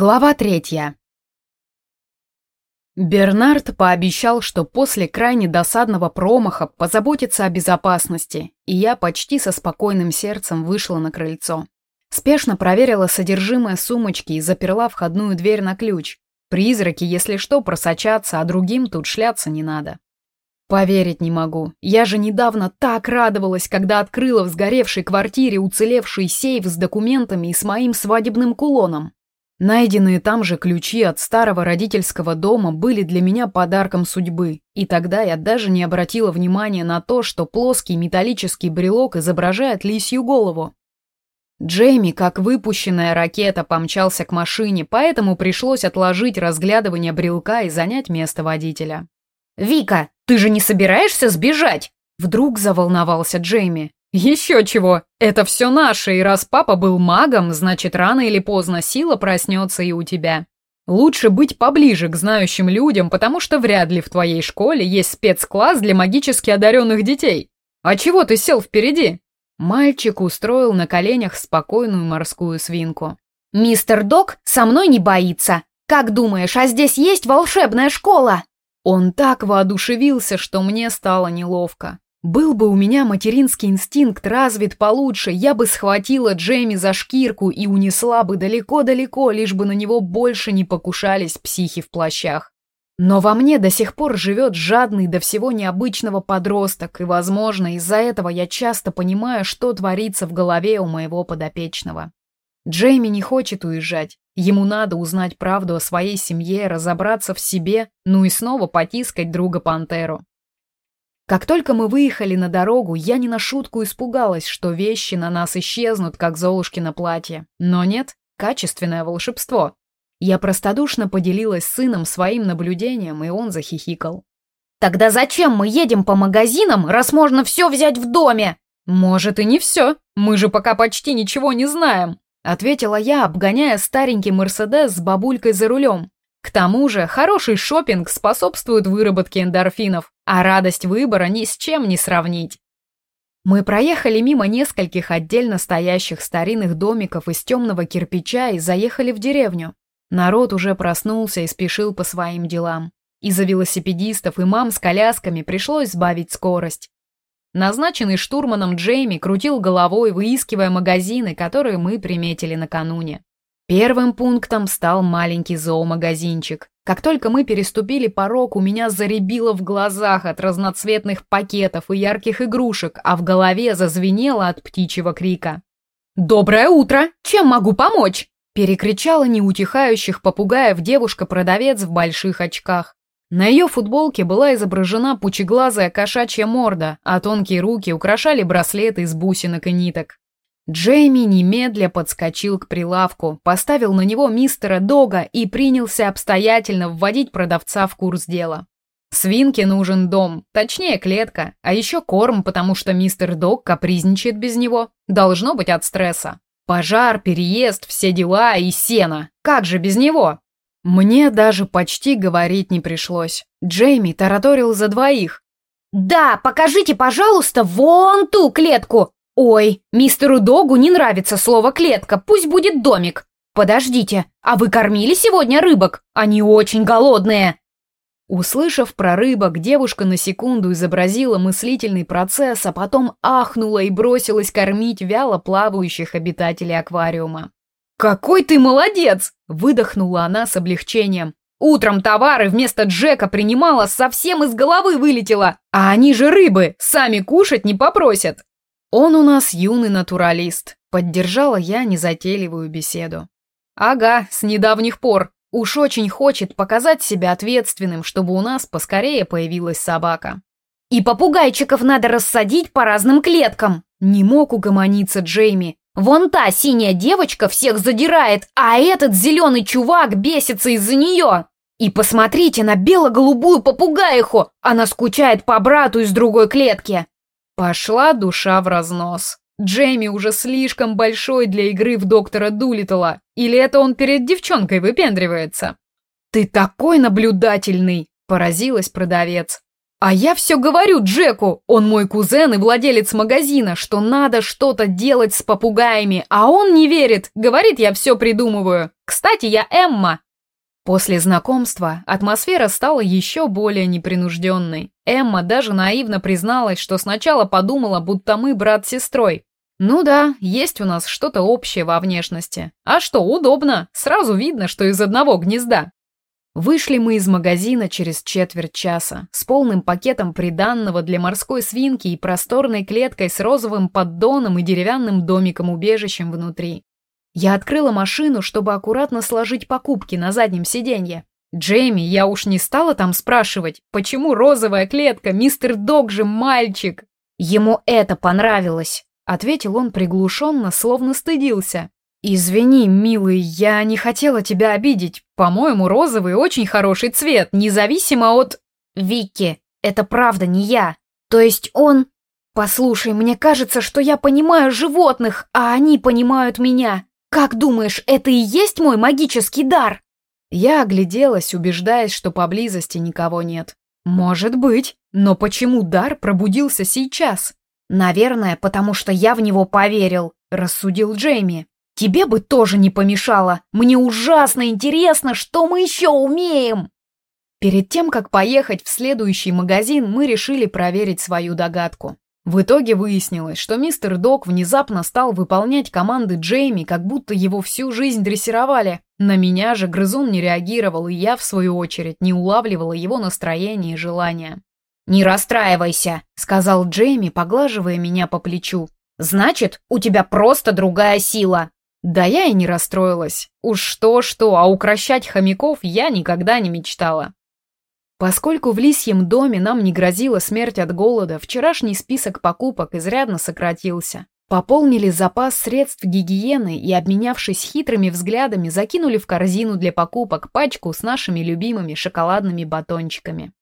Глава третья. Бернард пообещал, что после крайне досадного промаха позаботится о безопасности, и я почти со спокойным сердцем вышла на крыльцо. Спешно проверила содержимое сумочки и заперла входную дверь на ключ. Призраки, если что, просочатся, а другим тут шляться не надо. Поверить не могу. Я же недавно так радовалась, когда открыла в сгоревшей квартире уцелевший сейф с документами и с моим свадебным кулоном. Найденные там же ключи от старого родительского дома были для меня подарком судьбы, и тогда я даже не обратила внимания на то, что плоский металлический брелок изображает лисью голову. Джейми, как выпущенная ракета, помчался к машине, поэтому пришлось отложить разглядывание брелка и занять место водителя. «Вика, ты же не собираешься сбежать?» Вдруг заволновался Джейми. «Еще чего! Это все наше, и раз папа был магом, значит, рано или поздно сила проснется и у тебя. Лучше быть поближе к знающим людям, потому что вряд ли в твоей школе есть спецкласс для магически одаренных детей. А чего ты сел впереди?» Мальчик устроил на коленях спокойную морскую свинку. «Мистер Док со мной не боится. Как думаешь, а здесь есть волшебная школа?» Он так воодушевился, что мне стало неловко. Был бы у меня материнский инстинкт развит получше, я бы схватила Джейми за шкирку и унесла бы далеко-далеко, лишь бы на него больше не покушались психи в плащах. Но во мне до сих пор живет жадный до всего необычного подросток, и, возможно, из-за этого я часто понимаю, что творится в голове у моего подопечного. Джейми не хочет уезжать. Ему надо узнать правду о своей семье, разобраться в себе, ну и снова потискать друга-пантеру. Как только мы выехали на дорогу, я не на шутку испугалась, что вещи на нас исчезнут, как Золушкино платье. Но нет, качественное волшебство. Я простодушно поделилась с сыном своим наблюдением, и он захихикал. «Тогда зачем мы едем по магазинам, раз можно все взять в доме?» «Может и не все. Мы же пока почти ничего не знаем», — ответила я, обгоняя старенький Мерседес с бабулькой за рулем. К тому же, хороший шопинг способствует выработке эндорфинов, а радость выбора ни с чем не сравнить. Мы проехали мимо нескольких отдельно стоящих старинных домиков из темного кирпича и заехали в деревню. Народ уже проснулся и спешил по своим делам. Из-за велосипедистов и мам с колясками пришлось сбавить скорость. Назначенный штурманом Джейми крутил головой, выискивая магазины, которые мы приметили накануне. Первым пунктом стал маленький зоомагазинчик. Как только мы переступили порог, у меня заребило в глазах от разноцветных пакетов и ярких игрушек, а в голове зазвенело от птичьего крика. «Доброе утро! Чем могу помочь?» перекричала неутихающих попугаев девушка-продавец в больших очках. На ее футболке была изображена пучеглазая кошачья морда, а тонкие руки украшали браслеты из бусинок и ниток. Джейми немедля подскочил к прилавку, поставил на него мистера Дога и принялся обстоятельно вводить продавца в курс дела. Свинке нужен дом, точнее клетка, а еще корм, потому что мистер Дог капризничает без него. Должно быть от стресса. Пожар, переезд, все дела и сено. Как же без него? Мне даже почти говорить не пришлось. Джейми тараторил за двоих. «Да, покажите, пожалуйста, вон ту клетку. «Ой, мистеру Догу не нравится слово «клетка», пусть будет домик. Подождите, а вы кормили сегодня рыбок? Они очень голодные!» Услышав про рыбок, девушка на секунду изобразила мыслительный процесс, а потом ахнула и бросилась кормить вяло плавающих обитателей аквариума. «Какой ты молодец!» – выдохнула она с облегчением. «Утром товары вместо Джека принимала, совсем из головы вылетела, а они же рыбы, сами кушать не попросят!» «Он у нас юный натуралист», — поддержала я незатейливую беседу. «Ага, с недавних пор. Уж очень хочет показать себя ответственным, чтобы у нас поскорее появилась собака». «И попугайчиков надо рассадить по разным клеткам», — не мог угомониться Джейми. «Вон та синяя девочка всех задирает, а этот зеленый чувак бесится из-за нее. И посмотрите на бело-голубую попугаиху, она скучает по брату из другой клетки». Пошла душа в разнос. Джейми уже слишком большой для игры в доктора Дулиттла. Или это он перед девчонкой выпендривается? «Ты такой наблюдательный!» – поразилась продавец. А я все говорю Джеку, он мой кузен и владелец магазина, что надо что-то делать с попугаями, а он не верит, говорит, я все придумываю. Кстати, я Эмма. После знакомства атмосфера стала еще более непринужденной. Эмма даже наивно призналась, что сначала подумала, будто мы брат с сестрой. Ну да, есть у нас что-то общее во внешности. А что, удобно, сразу видно, что из одного гнезда. Вышли мы из магазина через четверть часа с полным пакетом приданного для морской свинки и просторной клеткой с розовым поддоном и деревянным домиком-убежищем внутри. Я открыла машину, чтобы аккуратно сложить покупки на заднем сиденье. Джейми, я уж не стала там спрашивать, почему розовая клетка, мистер Дог же мальчик. Ему это понравилось, ответил он приглушенно, словно стыдился. «Извини, милый, я не хотела тебя обидеть. По-моему, розовый очень хороший цвет, независимо от...» «Вики, это правда не я. То есть он...» «Послушай, мне кажется, что я понимаю животных, а они понимают меня. Как думаешь, это и есть мой магический дар?» Я огляделась, убеждаясь, что поблизости никого нет. «Может быть, но почему дар пробудился сейчас?» «Наверное, потому что я в него поверил», — рассудил Джейми. Тебе бы тоже не помешало. Мне ужасно интересно, что мы еще умеем!» Перед тем, как поехать в следующий магазин, мы решили проверить свою догадку. В итоге выяснилось, что мистер Док внезапно стал выполнять команды Джейми, как будто его всю жизнь дрессировали. На меня же грызун не реагировал, и я, в свою очередь, не улавливала его настроение и желания. «Не расстраивайся», — сказал Джейми, поглаживая меня по плечу. «Значит, у тебя просто другая сила. Да я и не расстроилась. Уж что-что, а укращать хомяков я никогда не мечтала. Поскольку в лисьем доме нам не грозила смерть от голода, вчерашний список покупок изрядно сократился. Пополнили запас средств гигиены и, обменявшись хитрыми взглядами, закинули в корзину для покупок пачку с нашими любимыми шоколадными батончиками.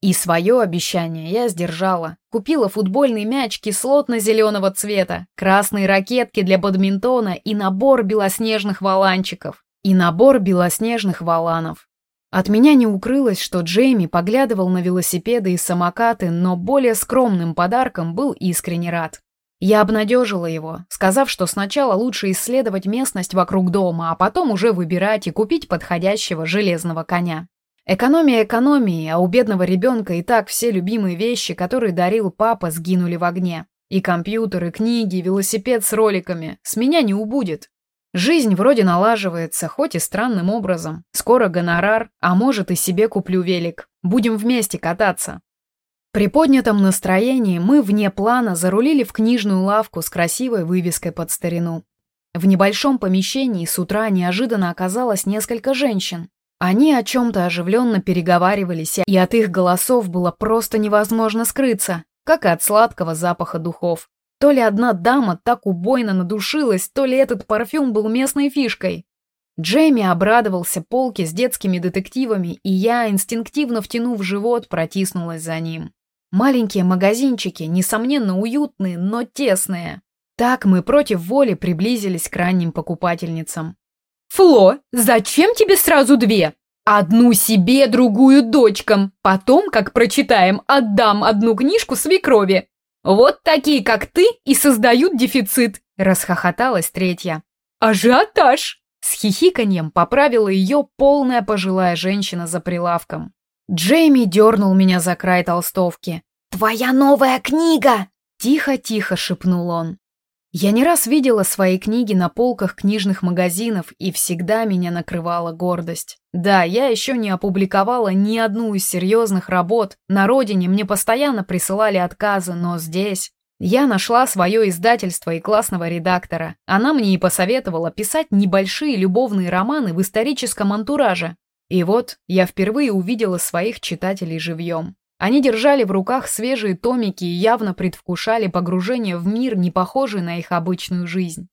И свое обещание я сдержала. Купила футбольный мяч кислотно-зеленого цвета, красные ракетки для бадминтона и набор белоснежных валанчиков. И набор белоснежных валанов. От меня не укрылось, что Джейми поглядывал на велосипеды и самокаты, но более скромным подарком был искренне рад. Я обнадежила его, сказав, что сначала лучше исследовать местность вокруг дома, а потом уже выбирать и купить подходящего железного коня. Экономия экономии, а у бедного ребенка и так все любимые вещи, которые дарил папа, сгинули в огне. И компьютеры, книги, велосипед с роликами. С меня не убудет. Жизнь вроде налаживается, хоть и странным образом. Скоро гонорар, а может и себе куплю велик. Будем вместе кататься. При поднятом настроении мы вне плана зарулили в книжную лавку с красивой вывеской под старину. В небольшом помещении с утра неожиданно оказалось несколько женщин. Они о чем-то оживленно переговаривались, и от их голосов было просто невозможно скрыться, как и от сладкого запаха духов. То ли одна дама так убойно надушилась, то ли этот парфюм был местной фишкой. Джейми обрадовался полке с детскими детективами, и я, инстинктивно втянув живот, протиснулась за ним. Маленькие магазинчики, несомненно уютные, но тесные. Так мы против воли приблизились к ранним покупательницам. «Фло, зачем тебе сразу две? Одну себе, другую дочкам. Потом, как прочитаем, отдам одну книжку свекрови. Вот такие, как ты, и создают дефицит», – расхохоталась третья. «Ажиотаж!» – с хихиканьем поправила ее полная пожилая женщина за прилавком. Джейми дернул меня за край толстовки. «Твоя новая книга!» Тихо-тихо шепнул он. Я не раз видела свои книги на полках книжных магазинов, и всегда меня накрывала гордость. Да, я еще не опубликовала ни одну из серьезных работ. На родине мне постоянно присылали отказы, но здесь... Я нашла свое издательство и классного редактора. Она мне и посоветовала писать небольшие любовные романы в историческом антураже. И вот я впервые увидела своих читателей живьем. Они держали в руках свежие томики и явно предвкушали погружение в мир, не похожий на их обычную жизнь.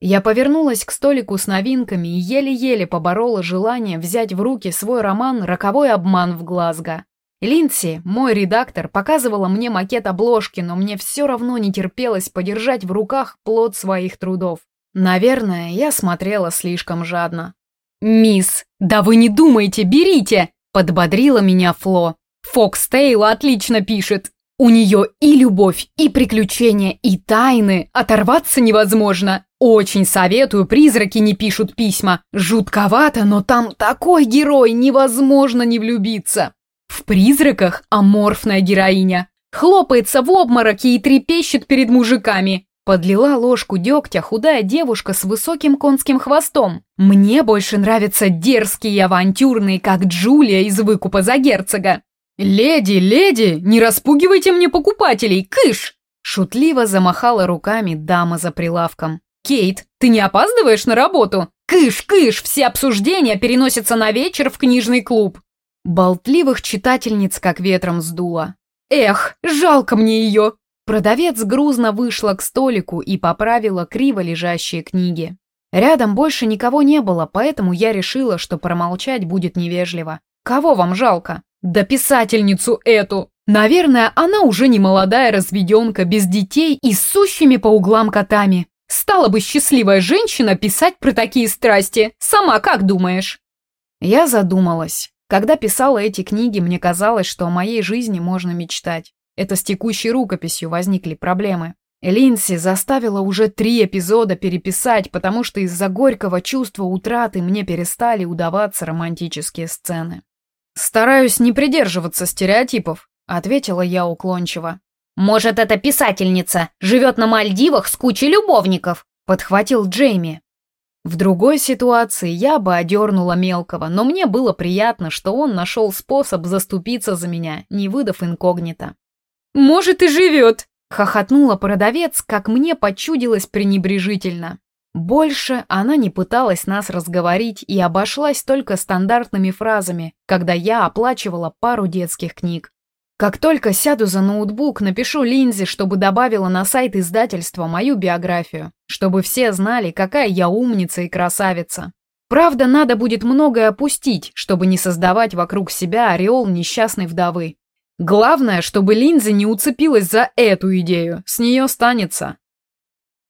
Я повернулась к столику с новинками и еле-еле поборола желание взять в руки свой роман «Роковой обман в Глазго». Линдси, мой редактор, показывала мне макет обложки, но мне все равно не терпелось подержать в руках плод своих трудов. Наверное, я смотрела слишком жадно. «Мисс, да вы не думайте, берите!» – подбодрила меня Фло. Фокс Тейл отлично пишет. У нее и любовь, и приключения, и тайны. Оторваться невозможно. Очень советую, призраки не пишут письма. Жутковато, но там такой герой, невозможно не влюбиться. В призраках аморфная героиня. Хлопается в обмороке и трепещет перед мужиками. Подлила ложку дегтя худая девушка с высоким конским хвостом. Мне больше нравятся дерзкие и авантюрные, как Джулия из выкупа за герцога. «Леди, леди, не распугивайте мне покупателей, кыш!» Шутливо замахала руками дама за прилавком. «Кейт, ты не опаздываешь на работу? Кыш, кыш, все обсуждения переносятся на вечер в книжный клуб!» Болтливых читательниц как ветром сдуло. «Эх, жалко мне ее!» Продавец грузно вышла к столику и поправила криво лежащие книги. Рядом больше никого не было, поэтому я решила, что промолчать будет невежливо. «Кого вам жалко?» Да писательницу эту! Наверное, она уже не молодая разведенка без детей и сущими по углам котами. Стала бы счастливая женщина писать про такие страсти. Сама как думаешь? Я задумалась. Когда писала эти книги, мне казалось, что о моей жизни можно мечтать. Это с текущей рукописью возникли проблемы. Линси заставила уже три эпизода переписать, потому что из-за горького чувства утраты мне перестали удаваться романтические сцены. «Стараюсь не придерживаться стереотипов», — ответила я уклончиво. «Может, эта писательница живет на Мальдивах с кучей любовников?» — подхватил Джейми. В другой ситуации я бы одернула мелкого, но мне было приятно, что он нашел способ заступиться за меня, не выдав инкогнито. «Может, и живет!» — хохотнула продавец, как мне почудилось пренебрежительно. Больше она не пыталась нас разговорить и обошлась только стандартными фразами, когда я оплачивала пару детских книг. Как только сяду за ноутбук, напишу Линзе, чтобы добавила на сайт издательства мою биографию, чтобы все знали, какая я умница и красавица. Правда, надо будет многое опустить, чтобы не создавать вокруг себя ореол несчастной вдовы. Главное, чтобы Линза не уцепилась за эту идею, с нее станется.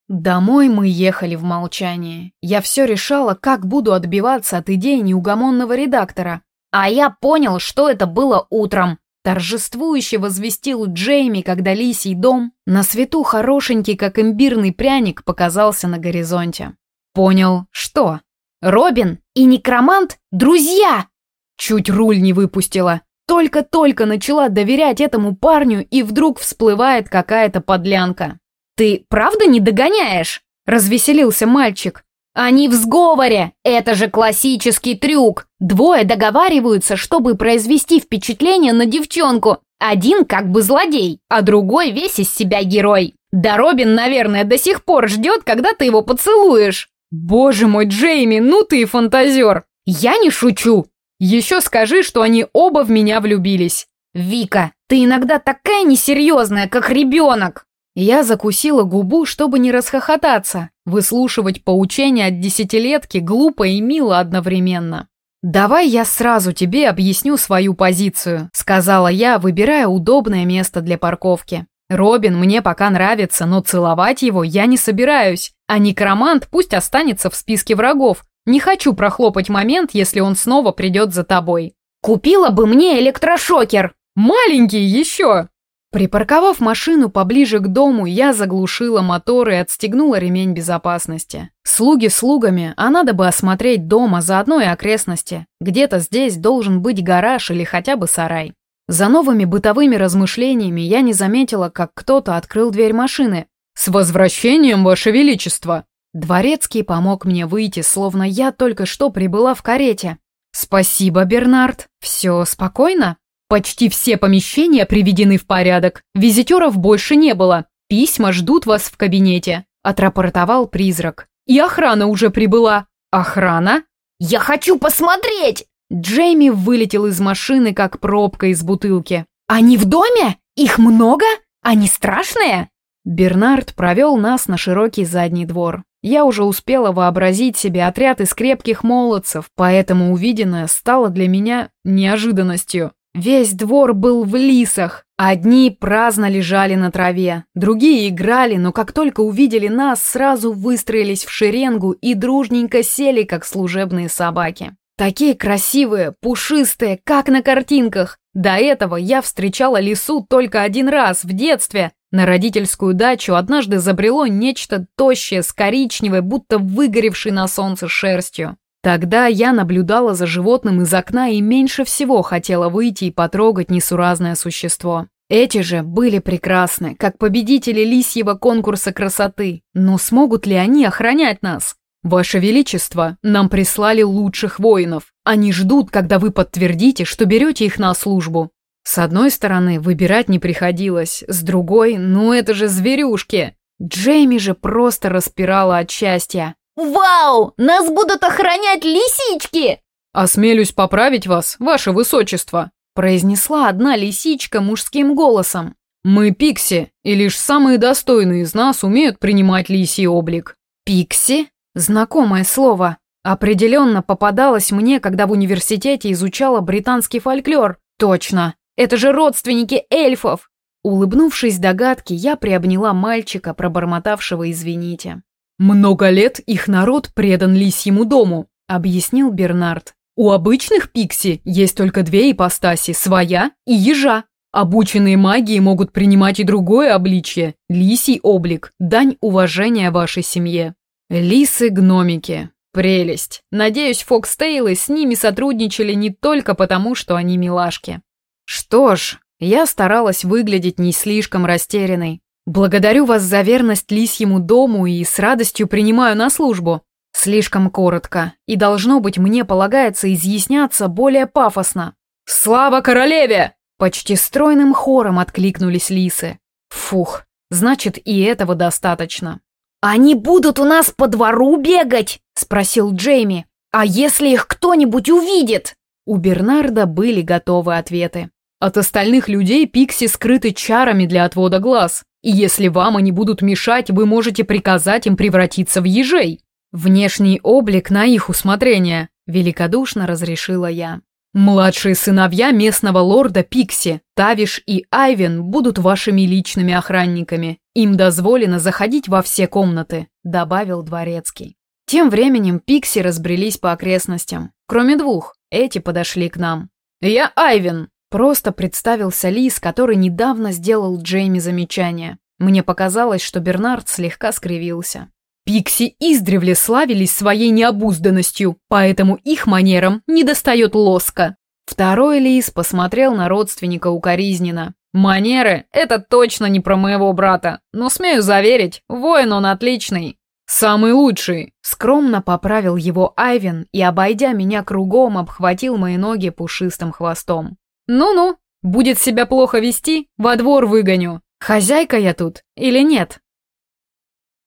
Домой мы ехали в молчании. Я все решала, как буду отбиваться от идей неугомонного редактора. А я понял, что это было утром. Торжествующе возвестил Джейми, когда лисий дом, на свету хорошенький, как имбирный пряник, показался на горизонте. Понял, что? Робин и некромант — друзья! Чуть руль не выпустила. Только-только начала доверять этому парню, и вдруг всплывает какая-то подлянка. «Ты правда не догоняешь?» – развеселился мальчик. «Они в сговоре! Это же классический трюк! Двое договариваются, чтобы произвести впечатление на девчонку. Один как бы злодей, а другой весь из себя герой. Да Робин, наверное, до сих пор ждет, когда ты его поцелуешь». «Боже мой, Джейми, ну ты фантазер!» «Я не шучу!» «Еще скажи, что они оба в меня влюбились!» «Вика, ты иногда такая несерьезная, как ребенок!» Я закусила губу, чтобы не расхохотаться. Выслушивать поучения от десятилетки глупо и мило одновременно. «Давай я сразу тебе объясню свою позицию», — сказала я, выбирая удобное место для парковки. «Робин мне пока нравится, но целовать его я не собираюсь, а некромант пусть останется в списке врагов. Не хочу прохлопать момент, если он снова придет за тобой». «Купила бы мне электрошокер!» «Маленький еще!» Припарковав машину поближе к дому, я заглушила мотор и отстегнула ремень безопасности. Слуги слугами, а надо бы осмотреть дом, а заодно и окрестности. Где-то здесь должен быть гараж или хотя бы сарай. За новыми бытовыми размышлениями я не заметила, как кто-то открыл дверь машины. «С возвращением, Ваше Величество!» Дворецкий помог мне выйти, словно я только что прибыла в карете. «Спасибо, Бернард. Все спокойно?» Почти все помещения приведены в порядок. Визитеров больше не было. Письма ждут вас в кабинете», – отрапортовал призрак. «И охрана уже прибыла». «Охрана?» «Я хочу посмотреть!» Джейми вылетел из машины, как пробка из бутылки. «Они в доме? Их много? Они страшные?» Бернард провел нас на широкий задний двор. Я уже успела вообразить себе отряд из крепких молодцев, поэтому увиденное стало для меня неожиданностью. Весь двор был в лисах. Одни праздно лежали на траве, другие играли, но как только увидели нас, сразу выстроились в шеренгу и дружненько сели, как служебные собаки. Такие красивые, пушистые, как на картинках. До этого я встречала лису только один раз, в детстве. На родительскую дачу однажды забрело нечто тощее с коричневой, будто выгоревшей на солнце шерстью. Тогда я наблюдала за животным из окна и меньше всего хотела выйти и потрогать несуразное существо. Эти же были прекрасны, как победители лисьего конкурса красоты. Но смогут ли они охранять нас? «Ваше Величество, нам прислали лучших воинов. Они ждут, когда вы подтвердите, что берете их на службу». С одной стороны, выбирать не приходилось, с другой, ну это же зверюшки. Джейми же просто распирала от счастья. «Вау! Нас будут охранять лисички!» «Осмелюсь поправить вас, ваше высочество», произнесла одна лисичка мужским голосом. «Мы пикси, и лишь самые достойные из нас умеют принимать лисий облик». «Пикси?» Знакомое слово. Определенно попадалось мне, когда в университете изучала британский фольклор. Точно. Это же родственники эльфов. Улыбнувшись догадке, я приобняла мальчика, пробормотавшего «извините». «Много лет их народ предан лисьему дому», — объяснил Бернард. «У обычных пикси есть только две ипостаси — своя и ежа. Обученные магии могут принимать и другое обличье — лисий облик, дань уважения вашей семье. Лисы-гномики. Прелесть. Надеюсь, Фокстейлы с ними сотрудничали не только потому, что они милашки. Что ж, я старалась выглядеть не слишком растерянной. Благодарю вас за верность лисьему дому и с радостью принимаю на службу. Слишком коротко, и должно быть мне полагается изъясняться более пафосно. «Слава королеве!» Почти стройным хором откликнулись лисы. Фух, значит и этого достаточно. «Они будут у нас по двору бегать?» — спросил Джейми. «А если их кто-нибудь увидит?» У Бернарда были готовы ответы. От остальных людей Пикси скрыты чарами для отвода глаз. И если вам они будут мешать, вы можете приказать им превратиться в ежей. Внешний облик на их усмотрение, великодушно разрешила я. Младшие сыновья местного лорда Пикси, Тавиш и Айвен будут вашими личными охранниками. Им дозволено заходить во все комнаты», — добавил дворецкий. Тем временем Пикси разбрелись по окрестностям. Кроме двух, эти подошли к нам. «Я Айвен», — просто представился Лис, который недавно сделал Джейми замечание. Мне показалось, что Бернард слегка скривился. Пикси издревле славились своей необузданностью, поэтому их манерам недостает лоска. Второй лис посмотрел на родственника укоризненно. «Манеры — это точно не про моего брата, но смею заверить, воин он отличный». «Самый лучший!» — скромно поправил его Айвен и, обойдя меня кругом, обхватил мои ноги пушистым хвостом. «Ну-ну, будет себя плохо вести, во двор выгоню. Хозяйка я тут или нет?»